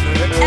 That's